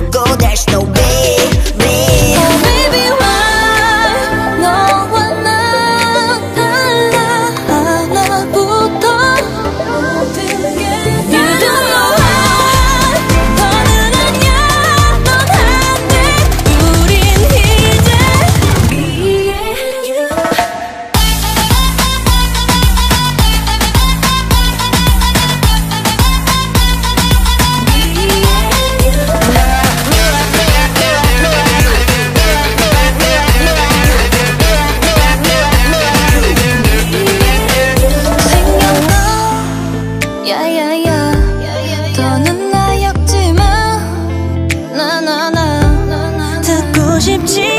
go, go, there's no way. energy